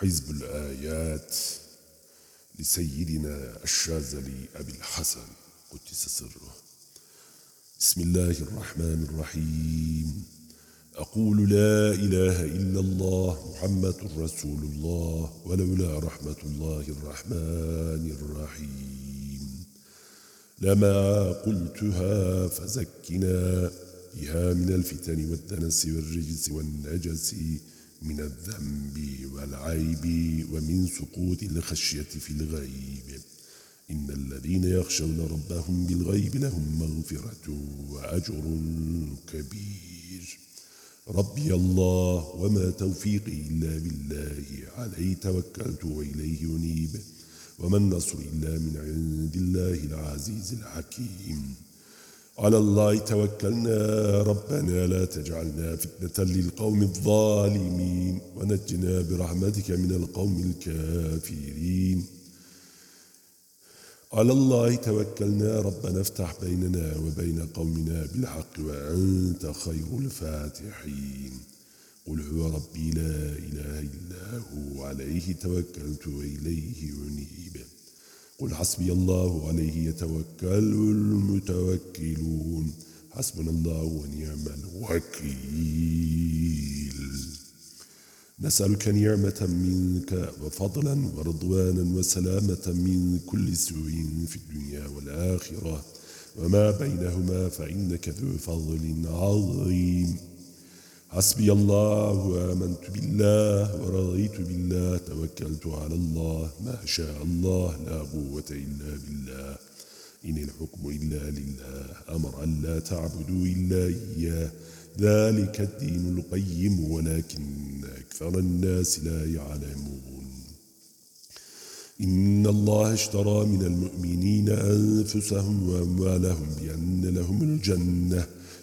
حزب الآيات لسيدنا الشاذلي أبي الحسن. قدس سره. بسم الله الرحمن الرحيم. أقول لا إله إلا الله محمد رسول الله ولولا رحمة الله الرحمن الرحيم. لما قلتها فزكنا بها من الفتن والدنس والرجس والنجس من الذنب والعيب ومن سقوط الخشية في الغيب. إن الذين يخشون ربهم بالغيب لهم مغفرة وأجر كبير. ربي الله وما توفيقي إلا بالله. عليه توكلت وإليه ينيب وما النصر إلا من عند الله العزيز الحكيم. على الله توكلنا ربنا لا تجعلنا فتنة للقوم الظالمين ونجنا برحمتك من القوم الكافرين. على الله توكلنا ربنا افتح بيننا وبين قومنا بالحق وأنت خير الفاتحين. قل هو ربي لا إله إلا هو عليه توكلت وإليه ينيب قل حسبي الله عليه يتوكل المتوكلون. حسبنا الله ونعم الوكيل. نسألك نعمة منك وفضلا ورضوانا وسلامة من كل سوء في الدنيا والآخرة. وما بينهما فإنك ذو فضل عظيم. حسبي الله وآمنت بالله ورضيت بالله توكلت على الله. ما شاء الله لا قوة إلا بالله. إن الحكم إلا لله. أمر أن لا تعبدوا إلا إياه. ذلك الدين القيم ولكن أكثر الناس لا يعلمون. إن الله اشترى من المؤمنين أنفسهم وأموالهم بأن لهم الجنة.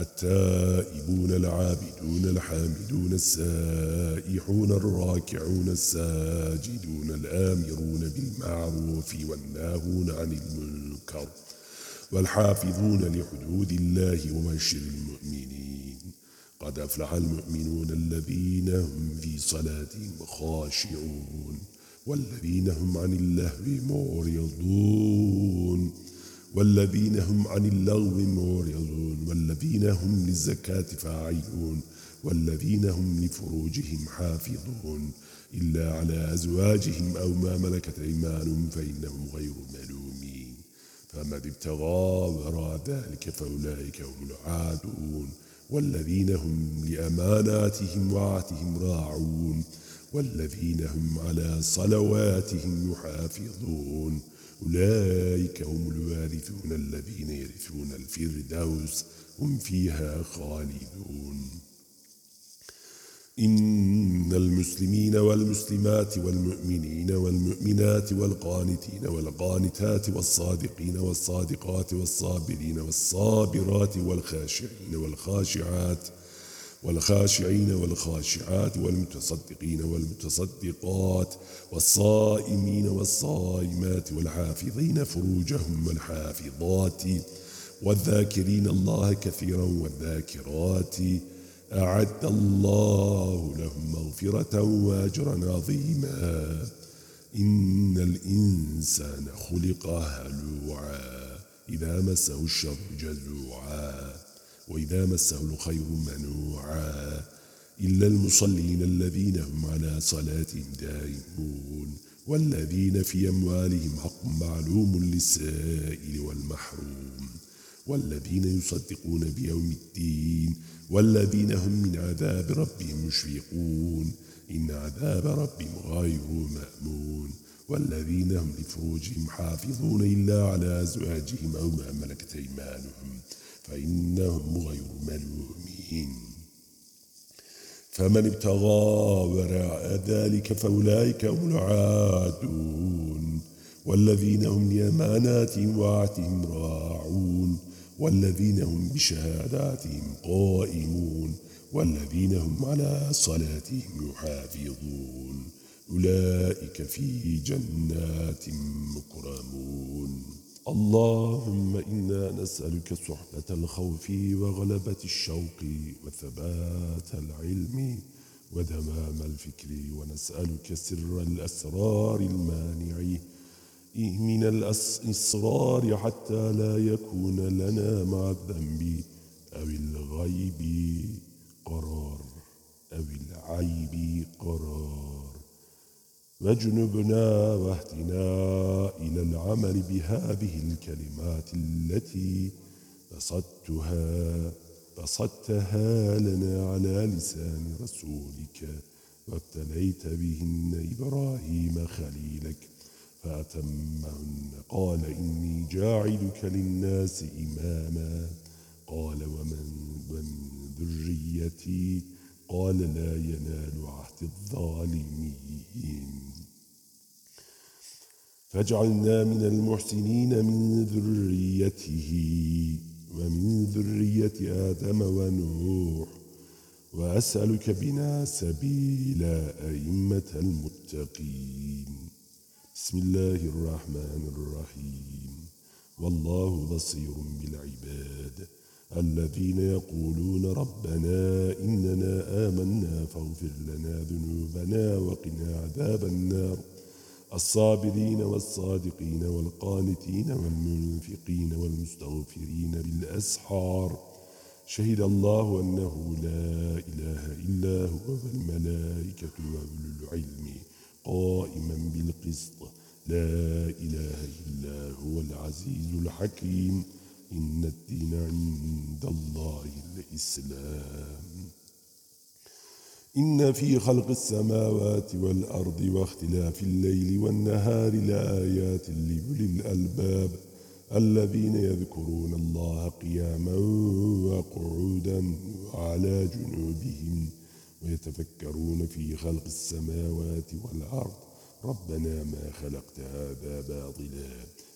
التائبون العابدون الحامدون السائحون الراكعون الساجدون الآمرون بالمعروف والناهون عن المنكر والحافظون لحدود الله وبشر المؤمنين قد أفلح المؤمنون الذين هم في صلاتهم خاشعون والذين هم عن اللهو معرضون والذين هم عن اللغو معرضون والذين هم للزكاة فاعلون والذين هم لفروجهم حافظون. إلا على أزواجهم أو ما ملكت أيمانهم فإنهم غير ملومين. فمن ابتغى وراء ذلك فأولئك هم العادون. والذين هم لأماناتهم وعاتهم راعون. والذين هم على صلواتهم يحافظون. أولئك هم الوارثون الذين يرثون الفردوس هم فيها خالدون. إن المسلمين والمسلمات والمؤمنين والمؤمنات والقانتين والقانتات والصادقين والصادقات والصابرين والصابرات والخاشعين والخاشعات والخاشعين والخاشعات والمتصدقين والمتصدقات والصائمين والصائمات والحافظين فروجهم والحافظات والذاكرين الله كثيرا والذاكرات أعد الله لهم مغفرة وأجرا عظيما. إن الإنسان خلق هلوعا إذا مسه الشر جزوعا. وإذا مسه الخير منوعا إلا المصلين الذين هم على صلاتهم دائمون والذين في أموالهم حق معلوم للسائل والمحروم والذين يصدقون بيوم الدين والذين هم من عذاب ربهم مشفقون إن عذاب ربهم غير مأمون والذين هم لفروجهم حافظون إلا على أزواجهم أو ما ملكت أيمانهم فإنهم غير ملومين فمن ابتغى وراء ذلك فأولئك هم العادون والذين هم لأماناتهم وعاتهم راعون والذين هم بشهاداتهم قائمون والذين هم على صلاتهم يحافظون. أولئك في جنات مكرمون. اللهم إنا نسألك صحبة الخوف وغلبة الشوق وثبات العلم ودمام الفكر ونسألك سر الأسرار المانع من الإصرار حتى لا يكون لنا مع الذنب أو الغيب قرار أو العيب قرار. واجنبنا واهدنا إلى العمل بهذه الكلمات التي بسطتها بسطتها لنا على لسان رسولك وابتليت بهن إبراهيم خليلك. فأتمهن قال إني جاعلك للناس إماما. قال ومن, ومن ذريتي قال لا ينال عهد الظالمين. فاجعلنا من المحسنين من ذريته ومن ذرية آدم ونوح وأسألك بنا سبيل أئمة المتقين. بسم الله الرحمن الرحيم. والله بصير بالعباد. الذين يقولون ربنا إننا آمنا فاغفر لنا ذنوبنا وقنا عذاب النار. الصابرين والصادقين والقانتين والمنفقين والمستغفرين بالأسحار. شهد الله أنه لا إله إلا هو والملائكة وأولو العلم قائما بالقسط. لا إله إلا هو العزيز الحكيم. إن الدين عند الله الإسلام. إن في خلق السماوات والأرض واختلاف الليل والنهار لآيات لأولي الألباب الذين يذكرون الله قياما وقعودا وعلى جنوبهم ويتفكرون في خلق السماوات والأرض. ربنا ما خلقت هذا باطلا.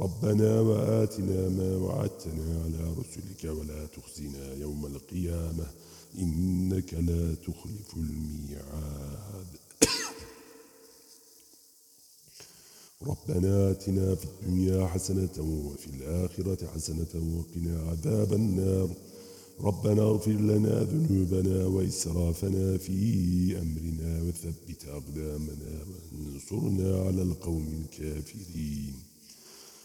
ربنا وآتنا ما وعدتنا على رسلك ولا تخزنا يوم القيامة. إنك لا تخلف الميعاد. ربنا آتنا في الدنيا حسنة وفي الآخرة حسنة وقنا عذاب النار. ربنا اغفر لنا ذنوبنا وإسرافنا في أمرنا وثبت أقدامنا وانصرنا على القوم الكافرين.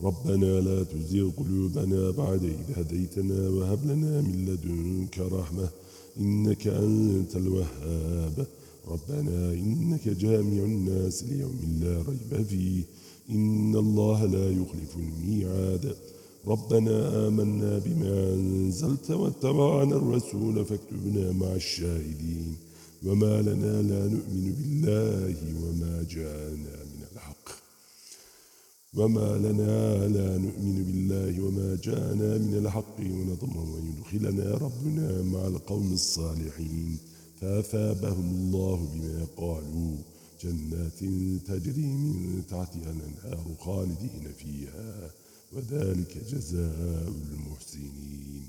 ربنا لا تزغ قلوبنا بعد إذ هديتنا وهب لنا من لدنك رحمة إنك أنت الوهاب. ربنا إنك جامع الناس ليوم لا ريب فيه. إن الله لا يخلف الميعاد. ربنا آمنا بما أنزلت واتبعنا الرسول فاكتبنا مع الشاهدين. وما لنا لا نؤمن بالله وما جاءنا وما لنا لا نؤمن بالله وما جاءنا من الحق ونضم ويدخلنا ربنا مع القوم الصالحين فأثابهم الله بما قالوا جنات تجري من تحتها الأنهار خالدين فيها وذلك جزاء المحسنين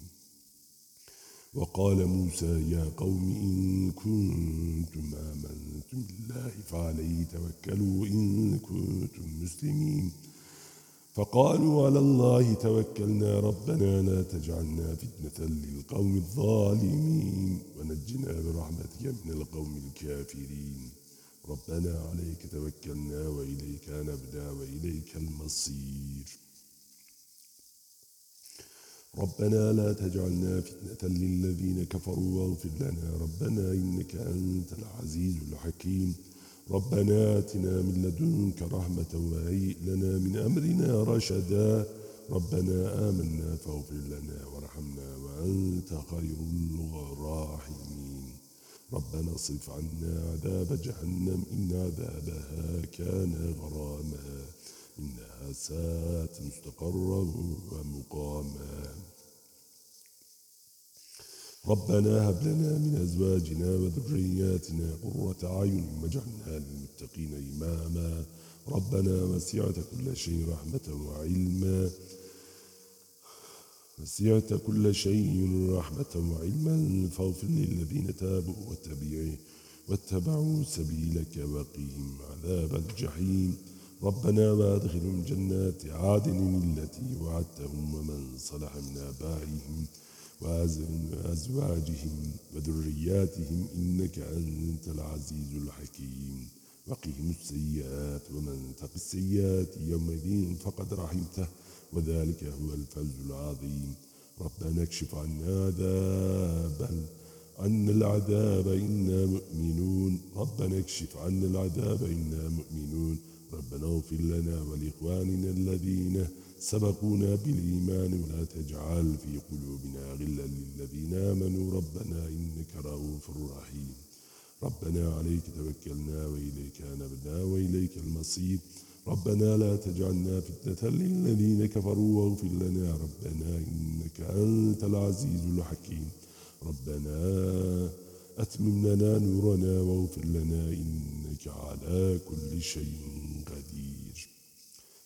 وقال موسى يا قوم إن كنتم آمنتم بالله فعليه توكلوا إن كنتم مسلمين فقالوا على الله توكلنا ربنا لا تجعلنا فتنة للقوم الظالمين ونجنا برحمتك من القوم الكافرين. ربنا عليك توكلنا وإليك نبدأ وإليك المصير. ربنا لا تجعلنا فتنة للذين كفروا واغفر لنا. ربنا إنك أنت العزيز الحكيم. ربنا آتنا من لدنك رحمة وهيئ لنا من أمرنا رشدا. ربنا آمنا فاغفر لنا وارحمنا وأنت خير الراحمين. ربنا صرف عنا عذاب جهنم إن عذابها كان غراما. إنها ساءت مستقرا ومقاما. ربنا هب لنا من أزواجنا وذرياتنا قرة أعين واجعلنا للمتقين إماما. ربنا وسعت كل شيء رحمة وعلما. وسعت كل شيء رحمة وعلما. فاغفر للذين تابوا واتبعوا واتبعوا سبيلك وقهم عذاب الجحيم. ربنا وادخلهم جنات عادن التي وعدتهم ومن صلح من آبائهم. وأزواجهم وذرياتهم إنك أنت العزيز الحكيم. وقهم السيئات ومن تق السيئات يومئذ فقد رحمته وذلك هو الفوز العظيم. ربنا اكشف عنا عذابا عنا العذاب إنا مؤمنون. ربنا اكشف عنا العذاب إنا مؤمنون. ربنا اغفر لنا ولإخواننا الذين سبقونا بالإيمان ولا تجعل في قلوبنا غلا للذين آمنوا. ربنا إنك رؤوف رحيم. ربنا عليك توكلنا وإليك نبنا وإليك المصير. ربنا لا تجعلنا فتنة للذين كفروا واغفر لنا. ربنا إنك أنت العزيز الحكيم. ربنا أتمم لنا نورنا واغفر لنا إنك على كل شيء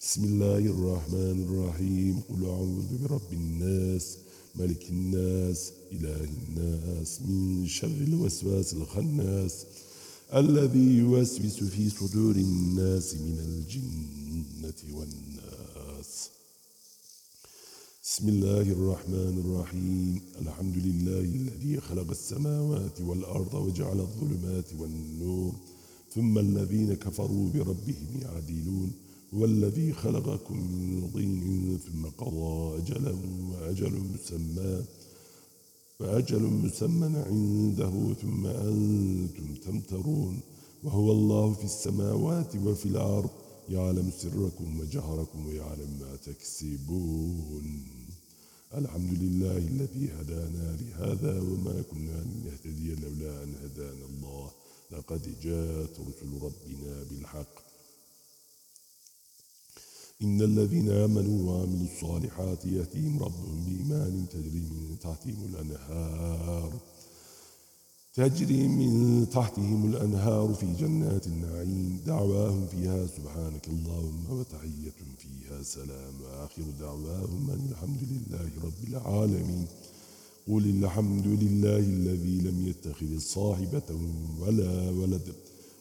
بسم الله الرحمن الرحيم. قل أعوذ برب الناس ملك الناس إله الناس من شر الوسواس الخناس الذي يوسوس في صدور الناس من الجنة والناس. بسم الله الرحمن الرحيم. الحمد لله الذي خلق السماوات والأرض وجعل الظلمات والنور. ثم الذين كفروا بربهم يعدلون. والذي خلقكم من طين ثم قضى أجلا وأجل مسمى وأجل مسمى عنده ثم أنتم تمترون. وهو الله في السماوات وفي الأرض يعلم سركم وجهركم ويعلم ما تكسبون. الحمد لله الذي هدانا لهذا وما كنا لنهتدي لولا أن هدانا الله. لقد جاءت رسل ربنا بالحق إن الذين آمنوا وعملوا الصالحات يأتيهم ربهم بإيمان تجري من تحتهم الأنهار تجري من تحتهم الأنهار في جنات النعيم دعواهم فيها سبحانك اللهم وتحية فيها سلام وآخر دعواهم أن الحمد لله رب العالمين قل الحمد لله الذي لم يتخذ صاحبة ولا ولد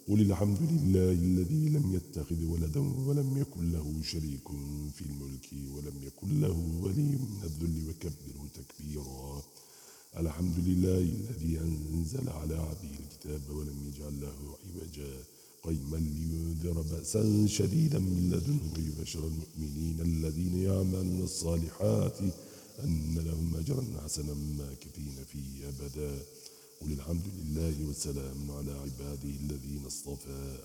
قل الحمد لله الذي لم يتخذ ولدا ولم يكن له شريك في الملك ولم يكن له ولي من الذل وكبره تكبيرا. الحمد لله الذي أنزل على عبده الكتاب ولم يجعل له عوجا. قيما لينذر بأسا شديدا من لدنه ويبشر المؤمنين الذين يعملون الصالحات أن لهم أجرا حسنا ماكثين فيه أبدا. قل الحمد لله والسلام على عباده الذين اصطفى.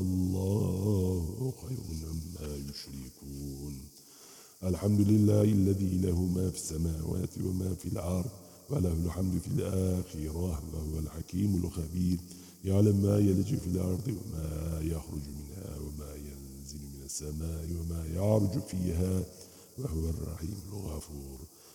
الله خير مما يشركون. الحمد لله الذي له ما في السماوات وما في الأرض وله الحمد في الآخرة وهو الحكيم الخبير. يعلم ما يلج في الأرض وما يخرج منها وما ينزل من السماء وما يعرج فيها وهو الرحيم الغفور.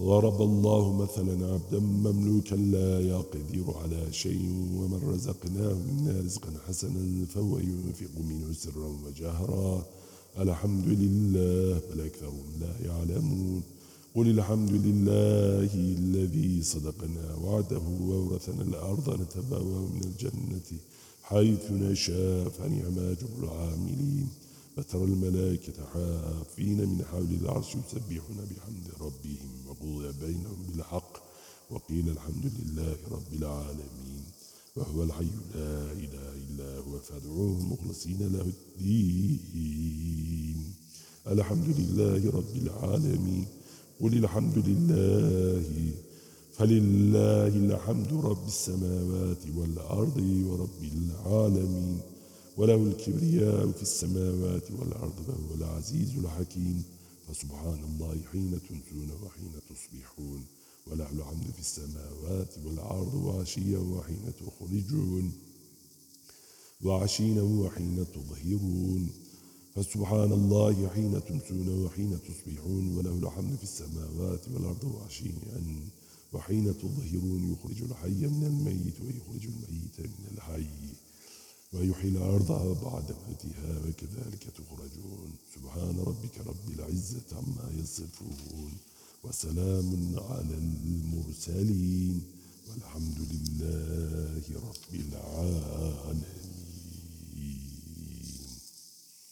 ضرب الله مثلا عبدا مملوكا لا يقدر على شيء ومن رزقناه منا رزقا حسنا فهو ينفق منه سرا وجهرا. الحمد لله بل أكثرهم لا يعلمون. قل الحمد لله الذي صدقنا وعده وورثنا الأرض نتبوأ من الجنة حيث نشاء فنعم أجر العاملين. فترى الملائكة حافين من حول العرش يسبحون بحمد ربهم وقضي بينهم بالحق وقيل الحمد لله رب العالمين وهو الحي لا إله إلا هو فادعوه مخلصين له الدين. الحمد لله رب العالمين. قل الحمد لله. فلله الحمد رب السماوات والأرض ورب العالمين. وله الكبرياء في السماوات والأرض وهو العزيز الحكيم. فسبحان الله حين تنسون وحين تصبحون وله الحمد في السماوات والأرض وعشيا وحين تخرجون وعشينا وحين تظهرون. فسبحان الله حين تمسون وحين تصبحون وله الحمد في السماوات والأرض وعشيا وحين تظهرون. يخرج الحي من الميت ويخرج الميت من الحي. ويحيي الأرض بعد موتها وكذلك تخرجون. سبحان ربك رب العزة عما يصفون وسلام على المرسلين والحمد لله رب العالمين.